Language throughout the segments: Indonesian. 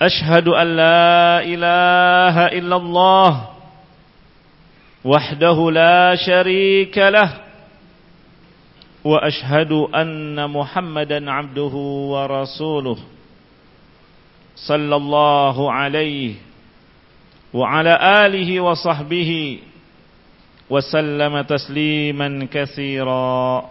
أشهد أن لا إله إلا الله وحده لا شريك له وأشهد أن محمدا عبده ورسوله صلى الله عليه وعلى آله وصحبه وسلم تسليما كثيرا.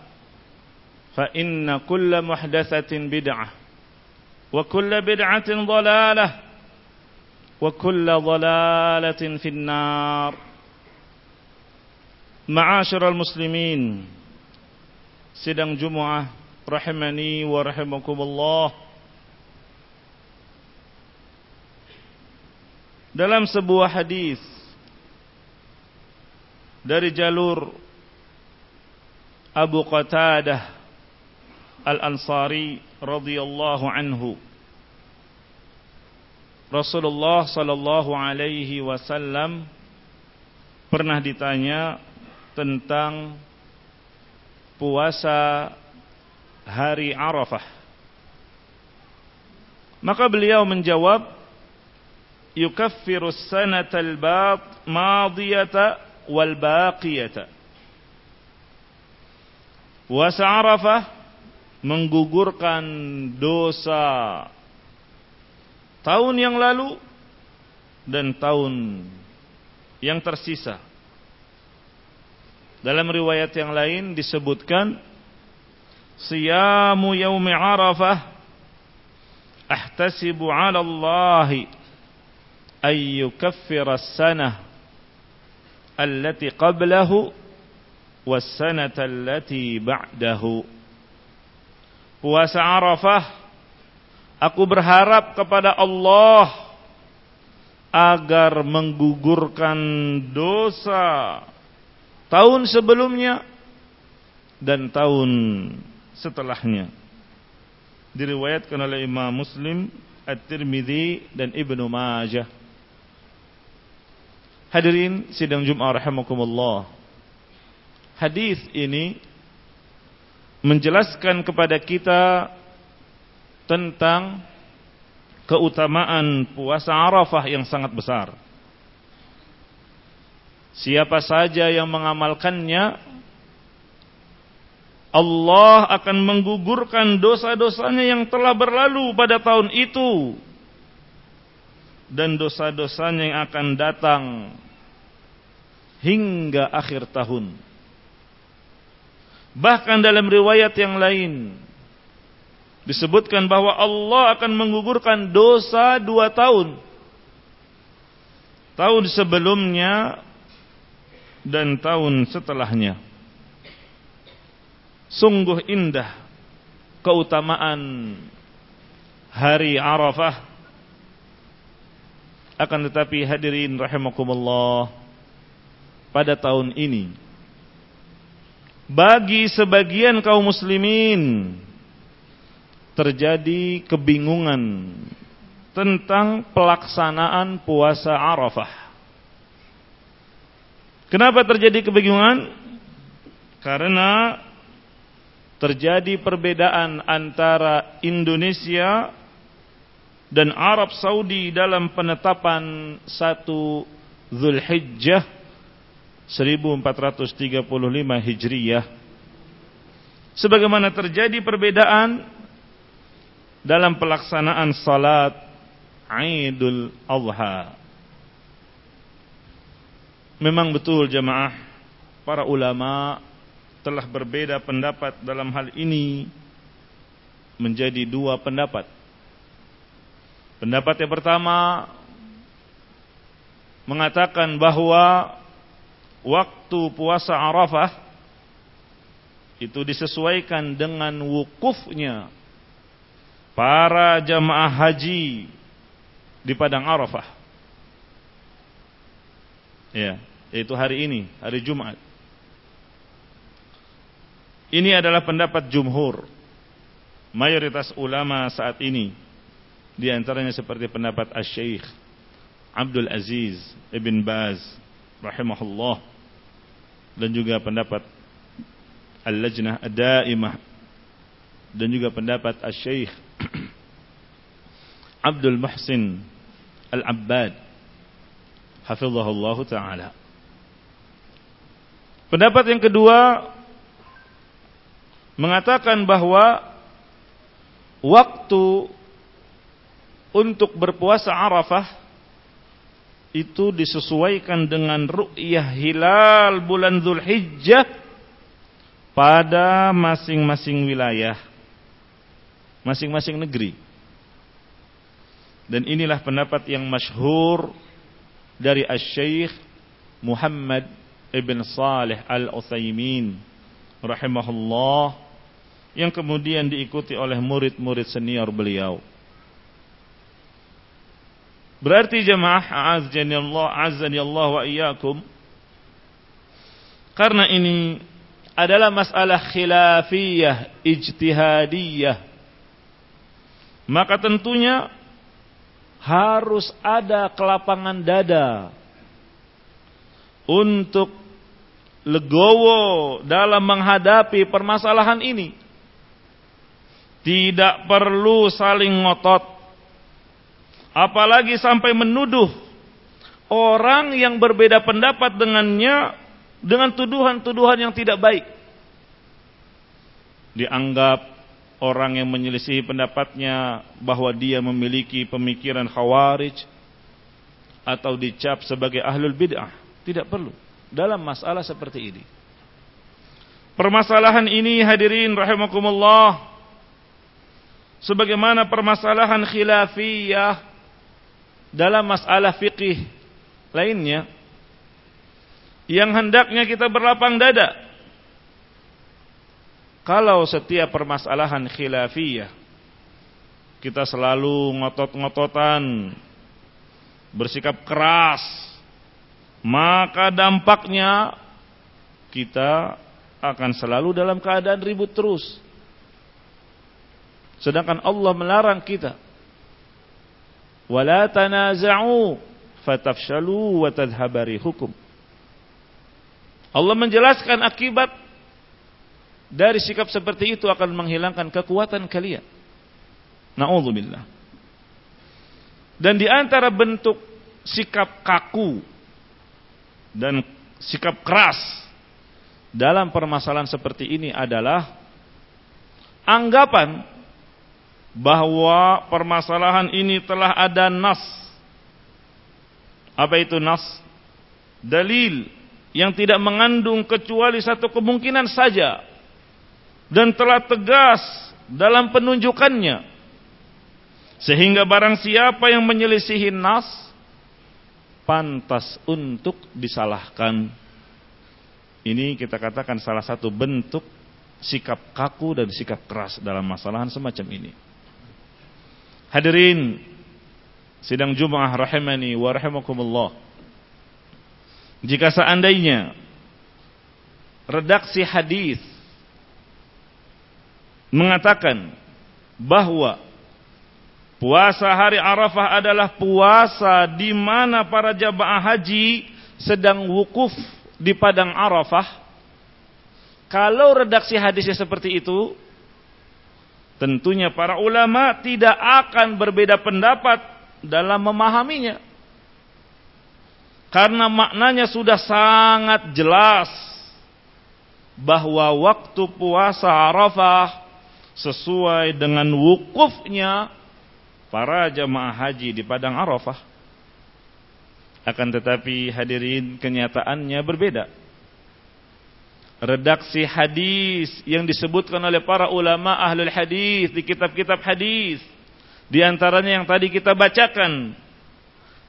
فإن كل محدثة بدعة وكل بدعة ضلالة وكل ضلالة في النار. معاشر المسلمين سيدنا جمعة رحمني ورحمكم الله dalam sebuah hadis dari jalur Abu Qatadah Al-Ansari radhiyallahu anhu Rasulullah sallallahu alaihi wasallam pernah ditanya tentang puasa hari Arafah maka beliau menjawab yukaffiru sanata al-bat madiyata wal baqiyata puasa Arafah menggugurkan dosa tahun yang lalu dan tahun yang tersisa. Dalam riwayat yang lain disebutkan Siyamu yaumi Arafah ahtasibu 'ala Allah ay yukaffira as-sanah allati qablahu was-sanata allati ba'dahu puasa Arafah aku berharap kepada Allah agar menggugurkan dosa tahun sebelumnya dan tahun setelahnya. Diriwayatkan oleh Imam Muslim At-Tirmidzi dan Ibnu Majah. Hadirin sidang Jumat rahimakumullah. Hadis ini menjelaskan kepada kita tentang keutamaan puasa Arafah yang sangat besar. Siapa saja yang mengamalkannya Allah akan menggugurkan dosa-dosanya yang telah berlalu pada tahun itu dan dosa-dosanya yang akan datang hingga akhir tahun. Bahkan dalam riwayat yang lain disebutkan bahwa Allah akan menggugurkan dosa dua tahun. Tahun sebelumnya dan tahun setelahnya. Sungguh indah keutamaan hari Arafah. Akan tetapi hadirin rahimakumullah pada tahun ini bagi sebagian kaum muslimin terjadi kebingungan tentang pelaksanaan puasa Arafah. Kenapa terjadi kebingungan? Karena terjadi perbedaan antara Indonesia dan Arab Saudi dalam penetapan satu Zulhijjah 1435 Hijriyah. Sebagaimana terjadi perbedaan dalam pelaksanaan salat Idul Adha. Memang betul jemaah para ulama telah berbeda pendapat dalam hal ini menjadi dua pendapat. Pendapat yang pertama mengatakan bahwa waktu puasa Arafah itu disesuaikan dengan wukufnya para jamaah haji di padang Arafah. Ya, yaitu hari ini, hari Jumat. Ini adalah pendapat jumhur. Mayoritas ulama saat ini di antaranya seperti pendapat Asy-Syaikh Abdul Aziz Ibn Baz rahimahullah dan juga pendapat Al-Lajnah Ad-Daimah dan juga pendapat Asy-Syaikh Abdul Muhsin Al-Abbad hafizahullah taala. Pendapat yang kedua mengatakan bahwa waktu untuk berpuasa Arafah itu disesuaikan dengan ru'yah hilal bulan Zulhijjah pada masing-masing wilayah, masing-masing negeri. Dan inilah pendapat yang masyhur dari Asy-Syaikh Muhammad Ibn Salih Al-Utsaimin rahimahullah yang kemudian diikuti oleh murid-murid senior beliau. Berarti jemaah azani Allah azani Allah wa iyyakum karena ini adalah masalah khilafiyah ijtihadiyah maka tentunya harus ada kelapangan dada untuk legowo dalam menghadapi permasalahan ini. Tidak perlu saling ngotot. Apalagi sampai menuduh orang yang berbeda pendapat dengannya dengan tuduhan-tuduhan yang tidak baik. Dianggap orang yang menyelisihi pendapatnya bahwa dia memiliki pemikiran khawarij atau dicap sebagai ahlul bid'ah. Tidak perlu dalam masalah seperti ini. Permasalahan ini hadirin rahimakumullah sebagaimana permasalahan khilafiyah dalam masalah fikih lainnya yang hendaknya kita berlapang dada kalau setiap permasalahan khilafiyah kita selalu ngotot-ngototan, bersikap keras, maka dampaknya kita akan selalu dalam keadaan ribut terus. Sedangkan Allah melarang kita. Wala tanaza'u fatafshalu wa tadhhabari hukum. Allah menjelaskan akibat dari sikap seperti itu akan menghilangkan kekuatan kalian. Nauzubillah. Dan di antara bentuk sikap kaku dan sikap keras dalam permasalahan seperti ini adalah anggapan bahwa permasalahan ini telah ada nas. Apa itu nas? Dalil yang tidak mengandung kecuali satu kemungkinan saja dan telah tegas dalam penunjukannya sehingga barang siapa yang menyelisihi nas pantas untuk disalahkan Ini kita katakan salah satu bentuk sikap kaku dan sikap keras dalam masalahan semacam ini. Hadirin sidang Jumat rahimani wa rahimakumullah. Jika seandainya redaksi hadis mengatakan bahwa puasa hari Arafah adalah puasa di mana para jamaah haji sedang wukuf di padang Arafah, kalau redaksi hadisnya seperti itu, tentunya para ulama tidak akan berbeda pendapat dalam memahaminya. Karena maknanya sudah sangat jelas bahwa waktu puasa Arafah sesuai dengan wukufnya para jamaah haji di padang Arafah. Akan tetapi hadirin kenyataannya berbeda. Redaksi hadis yang disebutkan oleh para ulama ahlul hadis di kitab-kitab hadis. Di antaranya yang tadi kita bacakan.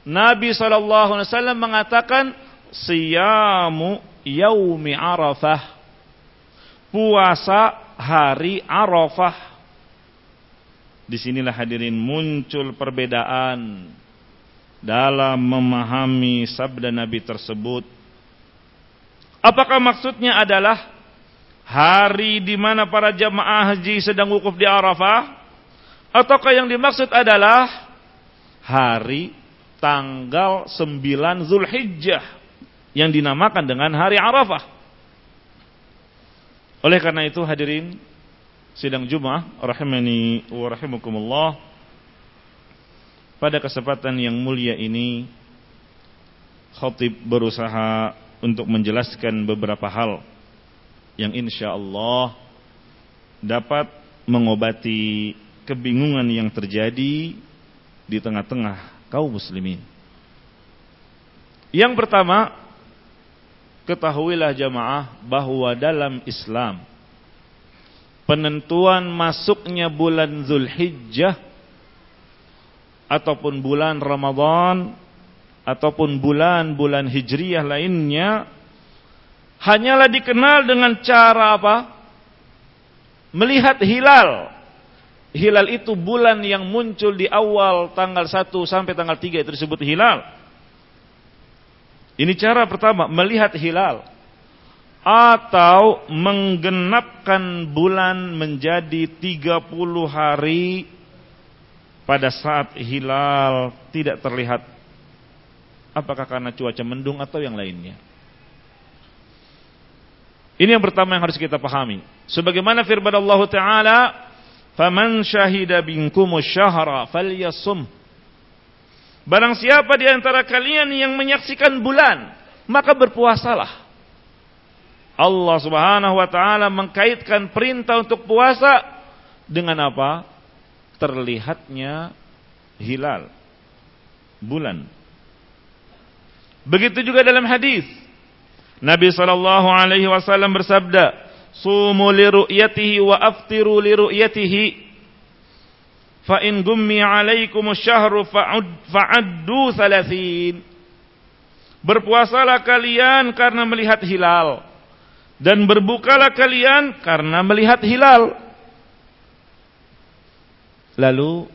Nabi SAW mengatakan siyamu yaumi arafah. Puasa hari arafah. Di sinilah hadirin muncul perbedaan dalam memahami sabda Nabi tersebut. Apakah maksudnya adalah hari di mana para jamaah haji sedang wukuf di Arafah? Ataukah yang dimaksud adalah hari tanggal 9 Zulhijjah yang dinamakan dengan hari Arafah? Oleh karena itu hadirin sidang Jumat rahimani wa rahimakumullah pada kesempatan yang mulia ini Khatib berusaha untuk menjelaskan beberapa hal yang insya Allah dapat mengobati kebingungan yang terjadi di tengah-tengah kaum muslimin. Yang pertama, ketahuilah jamaah bahwa dalam Islam penentuan masuknya bulan Zulhijjah ataupun bulan Ramadan ataupun bulan-bulan hijriyah lainnya hanyalah dikenal dengan cara apa? Melihat hilal. Hilal itu bulan yang muncul di awal tanggal 1 sampai tanggal 3 itu disebut hilal. Ini cara pertama, melihat hilal. Atau menggenapkan bulan menjadi 30 hari pada saat hilal tidak terlihat apakah karena cuaca mendung atau yang lainnya ini yang pertama yang harus kita pahami sebagaimana firman Allah taala faman syahida binkum syahra falyasum barang siapa di antara kalian yang menyaksikan bulan maka berpuasalah Allah Subhanahu wa taala mengkaitkan perintah untuk puasa dengan apa? terlihatnya hilal bulan. Begitu juga dalam hadis Nabi sallallahu alaihi wasallam bersabda, "Sumu li ru'yatihi wa aftiru li ru'yatihi." Fa in gummi 'alaikum asy-syahru fa'addu 30. Berpuasalah kalian karena melihat hilal dan berbukalah kalian karena melihat hilal. Lalu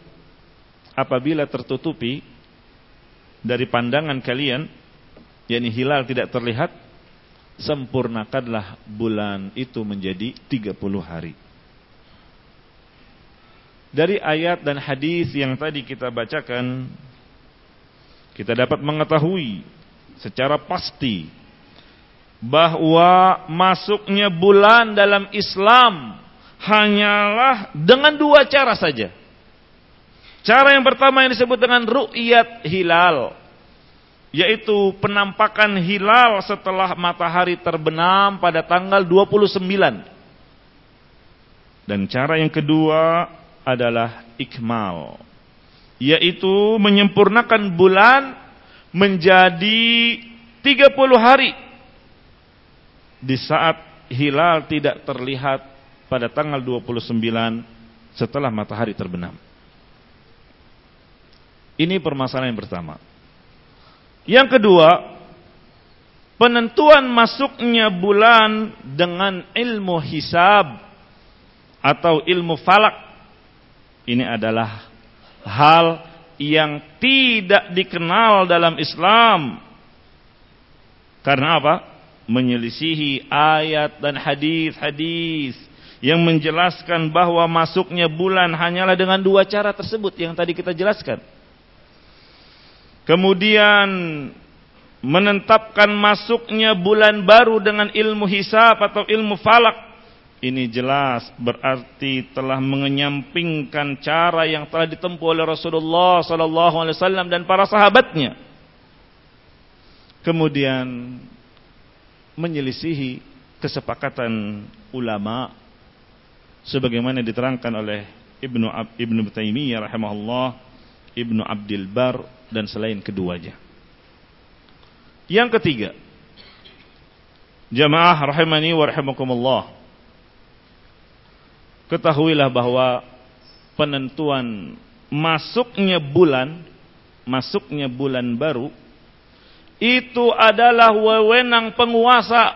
apabila tertutupi dari pandangan kalian, yakni hilal tidak terlihat, sempurnakanlah bulan itu menjadi 30 hari. Dari ayat dan hadis yang tadi kita bacakan, kita dapat mengetahui secara pasti bahwa masuknya bulan dalam Islam hanyalah dengan dua cara saja. Cara yang pertama yang disebut dengan ru'yat hilal. Yaitu penampakan hilal setelah matahari terbenam pada tanggal 29. Dan cara yang kedua adalah ikmal. Yaitu menyempurnakan bulan menjadi 30 hari. Di saat hilal tidak terlihat pada tanggal 29 setelah matahari terbenam. Ini permasalahan yang pertama. Yang kedua, penentuan masuknya bulan dengan ilmu hisab atau ilmu falak ini adalah hal yang tidak dikenal dalam Islam. Karena apa? Menyelisihi ayat dan hadis-hadis yang menjelaskan bahwa masuknya bulan hanyalah dengan dua cara tersebut yang tadi kita jelaskan. Kemudian menetapkan masuknya bulan baru dengan ilmu hisab atau ilmu falak ini jelas berarti telah mengenyampingkan cara yang telah ditempuh oleh Rasulullah sallallahu alaihi wasallam dan para sahabatnya. Kemudian menyelisihi kesepakatan ulama sebagaimana diterangkan oleh Ibnu Ibnu Taimiyah rahimahullah, Ibnu Abdul Bar dan selain keduanya. Yang ketiga, jamaah rahimani wa rahimakumullah ketahuilah bahwa penentuan masuknya bulan, masuknya bulan baru itu adalah wewenang penguasa,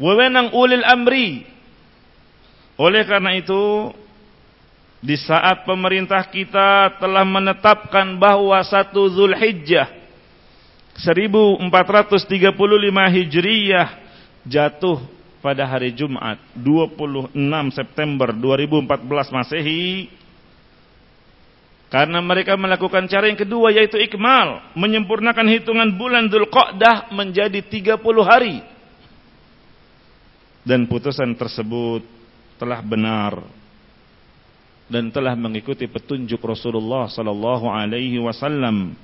wewenang ulil amri. Oleh karena itu, di saat pemerintah kita telah menetapkan bahwa satu Zulhijjah 1435 Hijriyah jatuh pada hari Jumat 26 September 2014 Masehi karena mereka melakukan cara yang kedua yaitu ikmal menyempurnakan hitungan bulan Dzulqa'dah menjadi 30 hari. Dan putusan tersebut telah benar dan telah mengikuti petunjuk Rasulullah sallallahu alaihi wasallam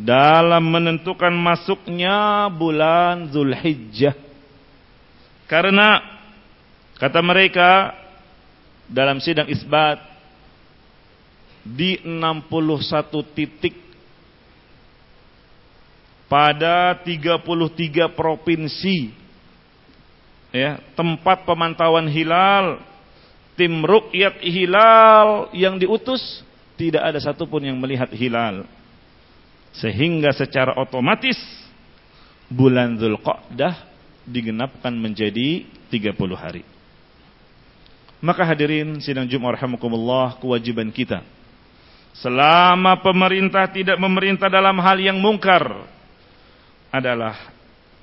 dalam menentukan masuknya bulan Zulhijjah. Karena kata mereka dalam sidang isbat di 61 titik pada 33 provinsi ya, tempat pemantauan hilal tim rukyat hilal yang diutus tidak ada satupun yang melihat hilal. Sehingga secara otomatis bulan Zulqa'dah digenapkan menjadi 30 hari. Maka hadirin sidang Jumat rahimakumullah kewajiban kita. Selama pemerintah tidak memerintah dalam hal yang mungkar adalah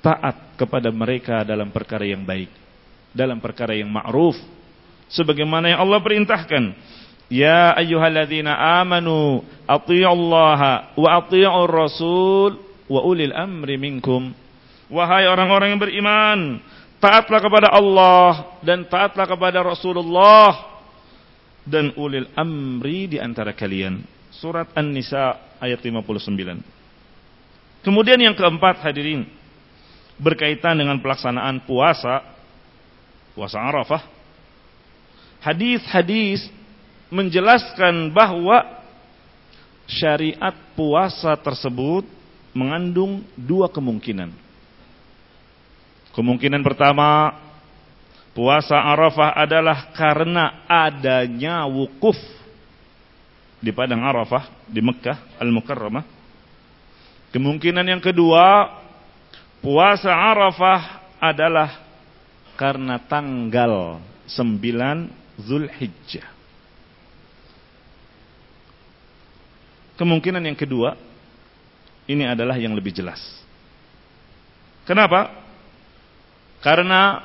taat kepada mereka dalam perkara yang baik, dalam perkara yang ma'ruf sebagaimana yang Allah perintahkan. Ya ayyuhalladzina amanu athi'ullaha wa athi'ur rasul wa ulil amri minkum Wahai orang-orang yang beriman, taatlah kepada Allah dan taatlah kepada Rasulullah dan ulil amri di antara kalian. Surat An-Nisa ayat 59. Kemudian yang keempat hadirin berkaitan dengan pelaksanaan puasa puasa Arafah. Hadis-hadis menjelaskan bahwa syariat puasa tersebut mengandung dua kemungkinan. Kemungkinan pertama puasa Arafah adalah karena adanya wukuf di padang Arafah di Mekah Al-Mukarramah. Kemungkinan yang kedua puasa Arafah adalah karena tanggal 9 Zulhijjah. Kemungkinan yang kedua ini adalah yang lebih jelas. Kenapa? Karena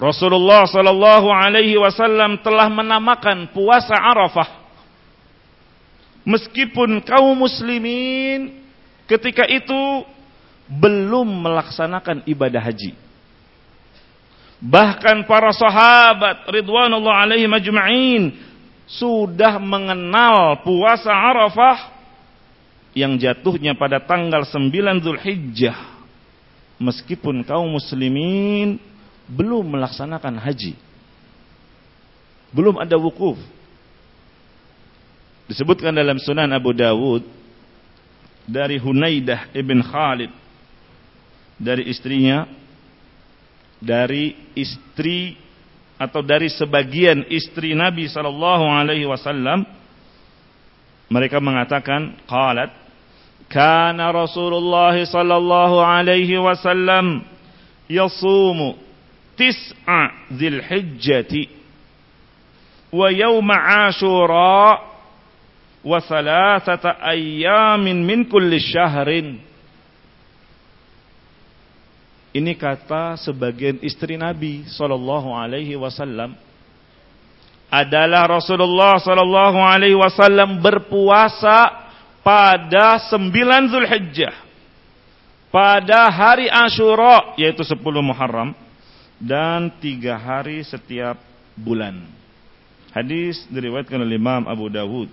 Rasulullah sallallahu alaihi wasallam telah menamakan puasa Arafah meskipun kaum muslimin ketika itu belum melaksanakan ibadah haji. Bahkan para sahabat ridwanullah alaihi majma'in sudah mengenal puasa Arafah yang jatuhnya pada tanggal 9 Zulhijjah meskipun kaum muslimin belum melaksanakan haji. Belum ada wukuf. Disebutkan dalam Sunan Abu Dawud dari Hunaidah ibn Khalid dari istrinya dari istri atau dari sebagian istri Nabi sallallahu alaihi wasallam mereka mengatakan qalat kana Rasulullah sallallahu alaihi wasallam yasumu tis'a dzilhijjati wa yaum asyura wa thalathata ayyamin min kulli syahrin ini kata sebagian istri Nabi Sallallahu Alaihi Wasallam adalah Rasulullah Sallallahu Alaihi Wasallam berpuasa pada sembilan Zulhijjah pada hari Ashura yaitu sepuluh Muharram dan tiga hari setiap bulan. Hadis diriwayatkan oleh Imam Abu Dawud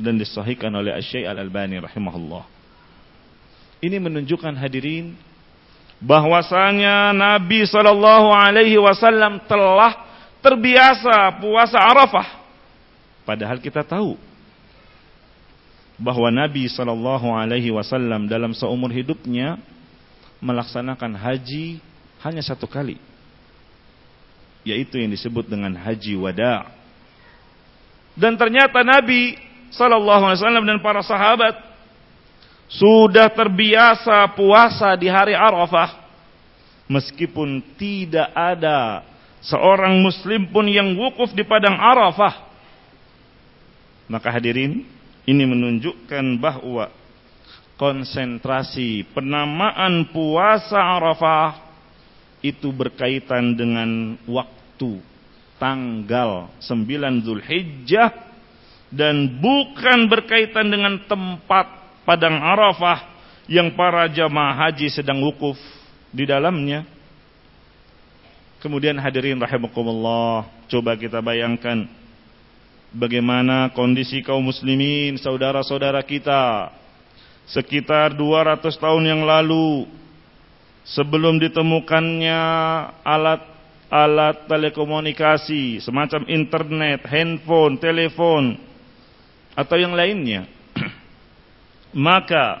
dan disahihkan oleh Asy-Syaikh Al-Albani rahimahullah. Ini menunjukkan hadirin bahwasanya Nabi Shallallahu Alaihi Wasallam telah terbiasa puasa Arafah. Padahal kita tahu bahwa Nabi Shallallahu Alaihi Wasallam dalam seumur hidupnya melaksanakan haji hanya satu kali, yaitu yang disebut dengan haji wada. Dan ternyata Nabi Shallallahu Alaihi Wasallam dan para sahabat sudah terbiasa puasa di hari Arafah. Meskipun tidak ada seorang muslim pun yang wukuf di padang Arafah. Maka hadirin ini menunjukkan bahwa konsentrasi penamaan puasa Arafah itu berkaitan dengan waktu tanggal 9 Zulhijjah dan bukan berkaitan dengan tempat padang Arafah yang para jamaah haji sedang wukuf di dalamnya. Kemudian hadirin rahimakumullah, coba kita bayangkan bagaimana kondisi kaum muslimin, saudara-saudara kita sekitar 200 tahun yang lalu sebelum ditemukannya alat-alat telekomunikasi semacam internet, handphone, telepon atau yang lainnya maka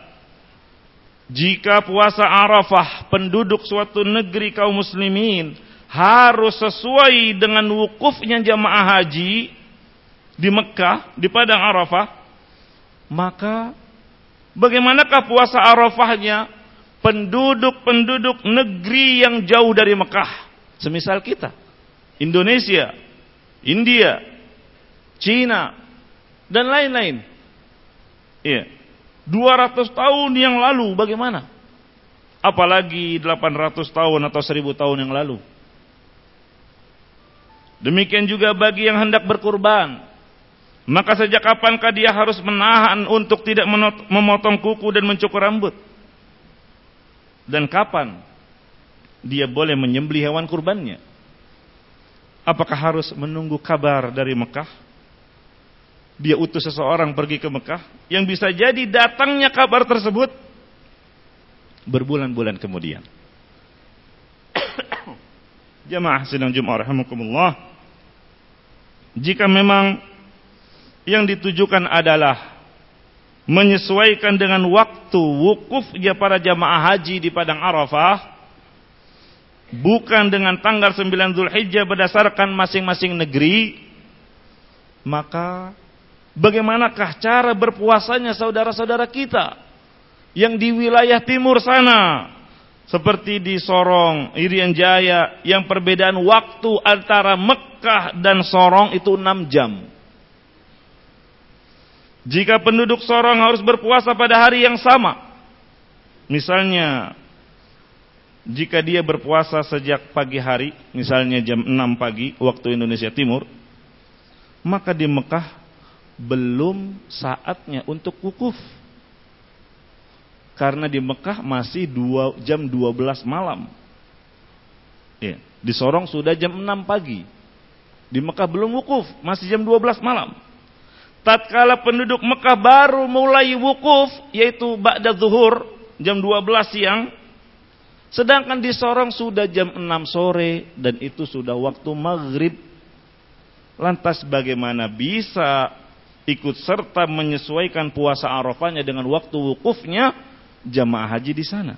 jika puasa Arafah penduduk suatu negeri kaum muslimin harus sesuai dengan wukufnya jamaah haji di Mekah, di padang Arafah, maka bagaimanakah puasa Arafahnya penduduk-penduduk negeri yang jauh dari Mekah? Semisal kita, Indonesia, India, Cina, dan lain-lain. Iya. 200 tahun yang lalu bagaimana? Apalagi 800 tahun atau 1000 tahun yang lalu. Demikian juga bagi yang hendak berkurban. Maka sejak kapankah dia harus menahan untuk tidak memotong kuku dan mencukur rambut? Dan kapan dia boleh menyembelih hewan kurbannya? Apakah harus menunggu kabar dari Mekah? Dia utus seseorang pergi ke Mekah yang bisa jadi datangnya kabar tersebut berbulan-bulan kemudian. Jamaah sidang Jumat rahimakumullah. Jika memang yang ditujukan adalah menyesuaikan dengan waktu wukufnya para jamaah haji di padang Arafah bukan dengan tanggal 9 Zulhijjah berdasarkan masing-masing negeri maka Bagaimanakah cara berpuasanya saudara-saudara kita yang di wilayah timur sana seperti di Sorong, Irian Jaya yang perbedaan waktu antara Mekah dan Sorong itu 6 jam. Jika penduduk Sorong harus berpuasa pada hari yang sama, misalnya jika dia berpuasa sejak pagi hari, misalnya jam 6 pagi waktu Indonesia Timur, maka di Mekah belum saatnya untuk wukuf. Karena di Mekah masih dua, jam 12 malam. Ya, di Sorong sudah jam 6 pagi. Di Mekah belum wukuf, masih jam 12 malam. Tatkala penduduk Mekah baru mulai wukuf, yaitu Ba'da Zuhur, jam 12 siang, sedangkan di Sorong sudah jam 6 sore, dan itu sudah waktu maghrib. Lantas bagaimana bisa ikut serta menyesuaikan puasa Arafahnya dengan waktu wukufnya jamaah haji di sana.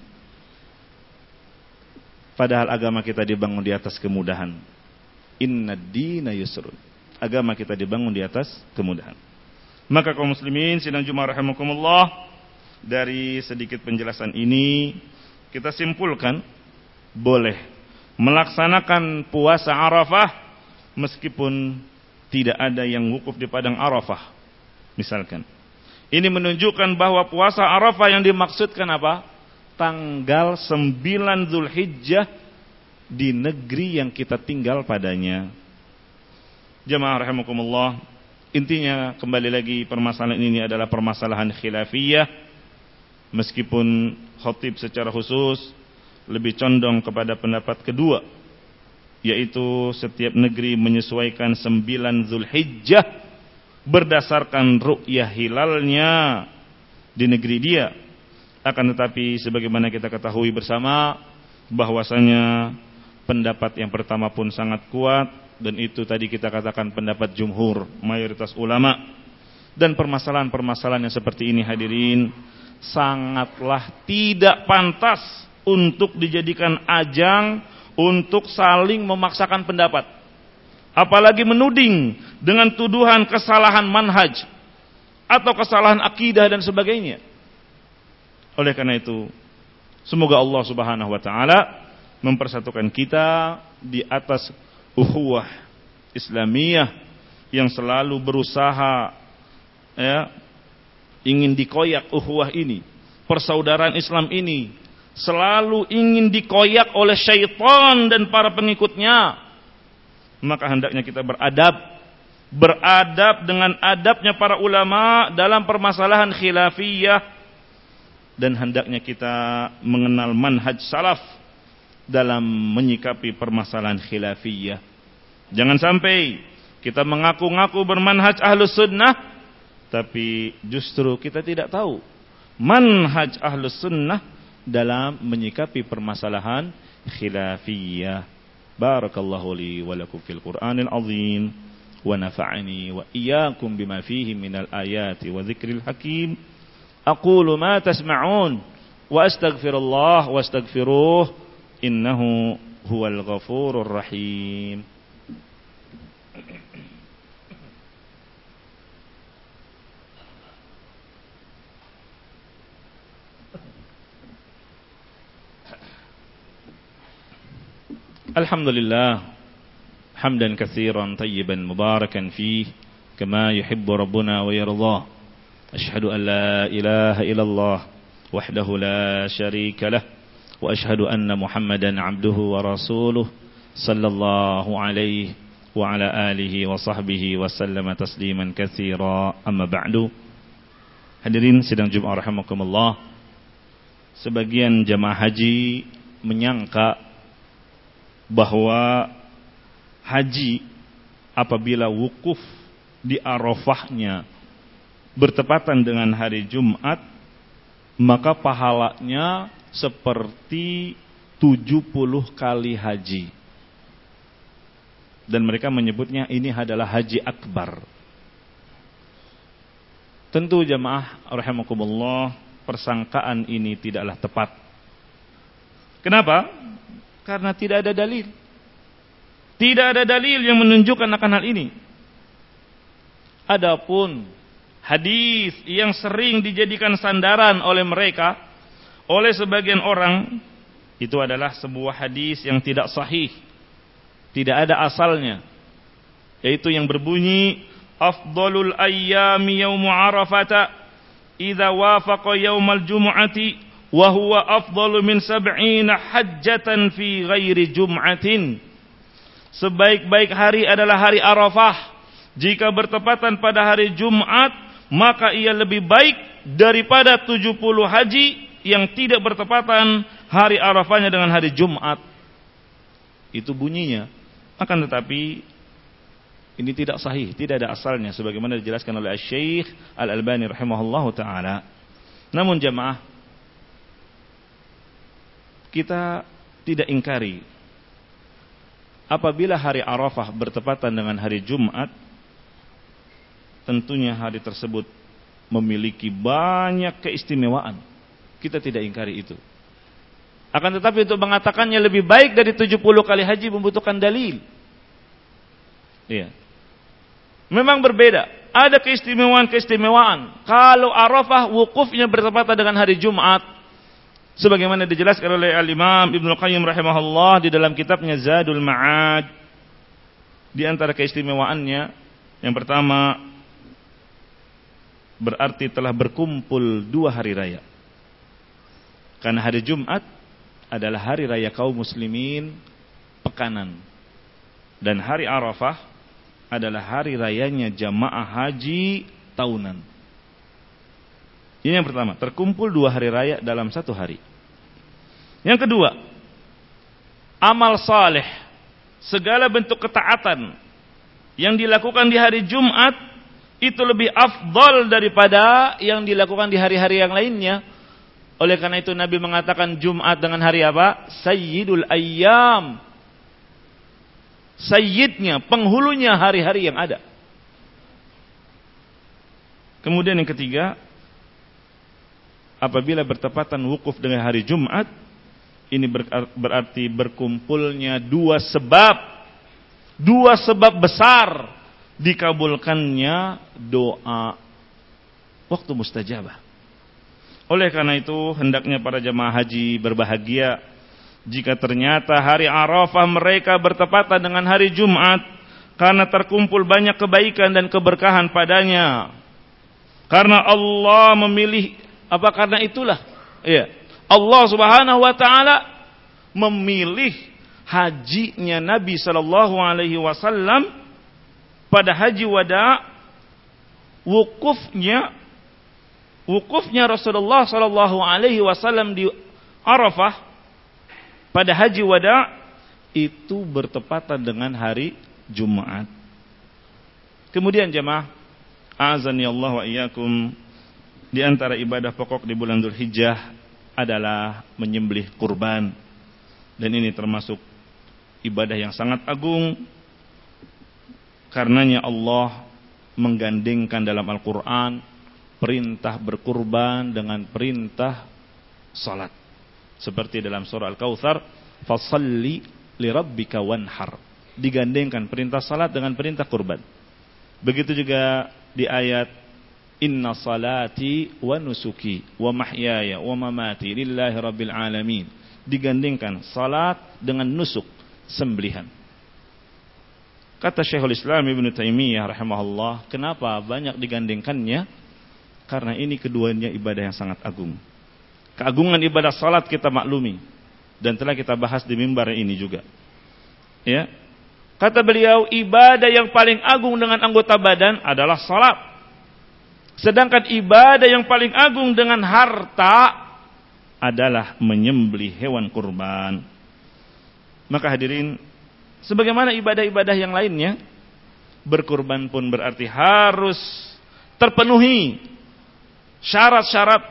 Padahal agama kita dibangun di atas kemudahan. Inna dina yusrun. Agama kita dibangun di atas kemudahan. Maka kaum muslimin sidang Jumat rahimakumullah dari sedikit penjelasan ini kita simpulkan boleh melaksanakan puasa Arafah meskipun tidak ada yang wukuf di padang Arafah. Misalkan. Ini menunjukkan bahwa puasa Arafah yang dimaksudkan apa? Tanggal 9 Zulhijjah di negeri yang kita tinggal padanya. Jemaah rahimakumullah, intinya kembali lagi permasalahan ini adalah permasalahan khilafiyah meskipun khotib secara khusus lebih condong kepada pendapat kedua yaitu setiap negeri menyesuaikan sembilan Zulhijjah berdasarkan ru'yah hilalnya di negeri dia. Akan tetapi sebagaimana kita ketahui bersama bahwasanya pendapat yang pertama pun sangat kuat dan itu tadi kita katakan pendapat jumhur mayoritas ulama. Dan permasalahan-permasalahan yang seperti ini hadirin sangatlah tidak pantas untuk dijadikan ajang untuk saling memaksakan pendapat apalagi menuding dengan tuduhan kesalahan manhaj atau kesalahan akidah dan sebagainya oleh karena itu semoga Allah Subhanahu wa taala mempersatukan kita di atas ukhuwah Islamiyah yang selalu berusaha ya ingin dikoyak ukhuwah ini, persaudaraan Islam ini selalu ingin dikoyak oleh syaitan dan para pengikutnya. Maka hendaknya kita beradab beradab dengan adabnya para ulama dalam permasalahan khilafiyah dan hendaknya kita mengenal manhaj salaf dalam menyikapi permasalahan khilafiyah. Jangan sampai kita mengaku-ngaku bermanhaj ahlus sunnah, tapi justru kita tidak tahu manhaj ahlus sunnah dalam menyikapi permasalahan khilafiyah. بارك الله لي ولكم في القرآن العظيم ونفعني وإياكم بما فيه من الآيات وذكر الحكيم. أقول ما تسمعون وأستغفر الله واستغفروه إنه هو الغفور الرحيم. الحمد لله حمدا كثيرا طيبا مباركا فيه كما يحب ربنا ويرضاه أشهد أن لا إله إلا الله وحده لا شريك له وأشهد أن محمدا عبده ورسوله صلى الله عليه وعلى آله وصحبه وسلم تسليما كثيرا أما بعد Hadirin sidang Jumat rahimakumullah. Sebagian jamaah haji menyangka bahwa haji apabila wukuf di Arafahnya bertepatan dengan hari Jumat maka pahalanya seperti 70 kali haji. Dan mereka menyebutnya ini adalah haji akbar. Tentu jamaah rahimakumullah persangkaan ini tidaklah tepat. Kenapa? Karena tidak ada dalil. Tidak ada dalil yang menunjukkan akan hal ini. Adapun hadis yang sering dijadikan sandaran oleh mereka oleh sebagian orang itu adalah sebuah hadis yang tidak sahih. Tidak ada asalnya. Yaitu yang berbunyi afdalul ayyami yaumu arafata idza wafaqa yaumal jumu'ati wa huwa afdalu min sab'ina hajjatan fi ghairi jum'atin. Sebaik-baik hari adalah hari Arafah. Jika bertepatan pada hari Jumat, maka ia lebih baik daripada 70 haji yang tidak bertepatan hari Arafahnya dengan hari Jumat. Itu bunyinya. Akan tetapi ini tidak sahih, tidak ada asalnya sebagaimana dijelaskan oleh Syekh Al-Albani rahimahullahu taala. Namun jemaah kita tidak ingkari apabila hari Arafah bertepatan dengan hari Jumat tentunya hari tersebut memiliki banyak keistimewaan kita tidak ingkari itu. Akan tetapi untuk mengatakannya lebih baik dari 70 kali haji membutuhkan dalil. Iya. Memang berbeda ada keistimewaan-keistimewaan. Kalau Arafah wukufnya bertepatan dengan hari Jumat, sebagaimana dijelaskan oleh Al-Imam Ibnu Qayyim rahimahullah di dalam kitabnya Zadul Ma'ad. Di antara keistimewaannya, yang pertama berarti telah berkumpul dua hari raya. Karena hari Jumat adalah hari raya kaum muslimin pekanan. Dan hari Arafah adalah hari rayanya jamaah haji tahunan. Ini yang pertama, terkumpul dua hari raya dalam satu hari. Yang kedua, amal saleh, segala bentuk ketaatan yang dilakukan di hari Jumat itu lebih afdol daripada yang dilakukan di hari-hari yang lainnya. Oleh karena itu Nabi mengatakan Jumat dengan hari apa? Sayyidul ayyam sayyidnya, penghulunya hari-hari yang ada. Kemudian yang ketiga, apabila bertepatan wukuf dengan hari Jumat, ini berarti berkumpulnya dua sebab, dua sebab besar dikabulkannya doa waktu mustajabah. Oleh karena itu, hendaknya para jemaah haji berbahagia jika ternyata hari Arafah mereka bertepatan dengan hari Jumat karena terkumpul banyak kebaikan dan keberkahan padanya. Karena Allah memilih apa karena itulah ya. Allah Subhanahu wa taala memilih hajinya Nabi sallallahu alaihi wasallam pada haji wada wukufnya wukufnya Rasulullah sallallahu alaihi wasallam di Arafah pada haji wada itu bertepatan dengan hari Jumat. Kemudian jemaah, azani Allah wa iyyakum di antara ibadah pokok di bulan Dzulhijjah adalah menyembelih kurban. Dan ini termasuk ibadah yang sangat agung. Karenanya Allah menggandengkan dalam Al-Qur'an perintah berkurban dengan perintah salat. Seperti dalam surah Al-Kautsar, "Fasalli li rabbika wanhar." Digandengkan perintah salat dengan perintah kurban. Begitu juga di ayat Inna salati wa nusuki wa mahyaya wa mamati lillahi rabbil alamin. Digandengkan salat dengan nusuk, sembelihan. Kata Syekhul Islam Ibn Taimiyah rahimahullah, kenapa banyak digandengkannya? Karena ini keduanya ibadah yang sangat agung. Keagungan ibadah salat kita maklumi dan telah kita bahas di mimbar ini juga. Ya. Kata beliau, ibadah yang paling agung dengan anggota badan adalah salat. Sedangkan ibadah yang paling agung dengan harta adalah menyembelih hewan kurban. Maka hadirin, sebagaimana ibadah-ibadah yang lainnya, berkurban pun berarti harus terpenuhi syarat-syarat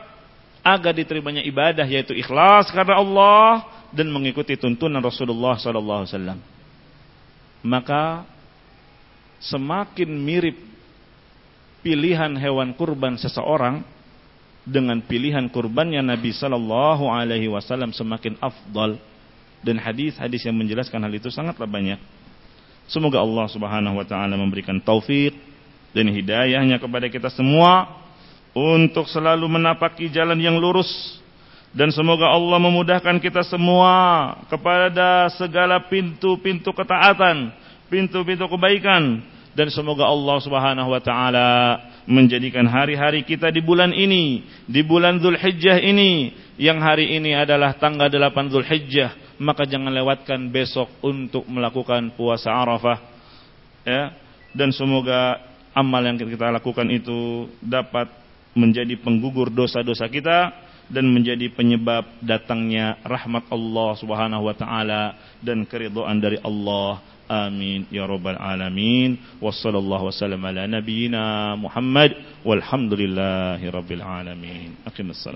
agar diterimanya ibadah yaitu ikhlas karena Allah dan mengikuti tuntunan Rasulullah wasallam. Maka semakin mirip pilihan hewan kurban seseorang dengan pilihan kurbannya Nabi sallallahu alaihi wasallam semakin afdal dan hadis-hadis yang menjelaskan hal itu sangatlah banyak. Semoga Allah Subhanahu wa taala memberikan taufik dan hidayahnya kepada kita semua untuk selalu menapaki jalan yang lurus dan semoga Allah memudahkan kita semua kepada segala pintu-pintu ketaatan, pintu-pintu kebaikan dan semoga Allah Subhanahu wa taala menjadikan hari-hari kita di bulan ini, di bulan Zulhijjah ini yang hari ini adalah tanggal 8 Zulhijjah, maka jangan lewatkan besok untuk melakukan puasa Arafah. Ya, dan semoga amal yang kita lakukan itu dapat menjadi penggugur dosa-dosa kita dan menjadi penyebab datangnya rahmat Allah Subhanahu wa taala dan keridhaan dari Allah. Amin ya rabbal alamin. Wassallallahu wasallam ala nabiyyina Muhammad walhamdulillahi rabbil alamin. Aqimus salam.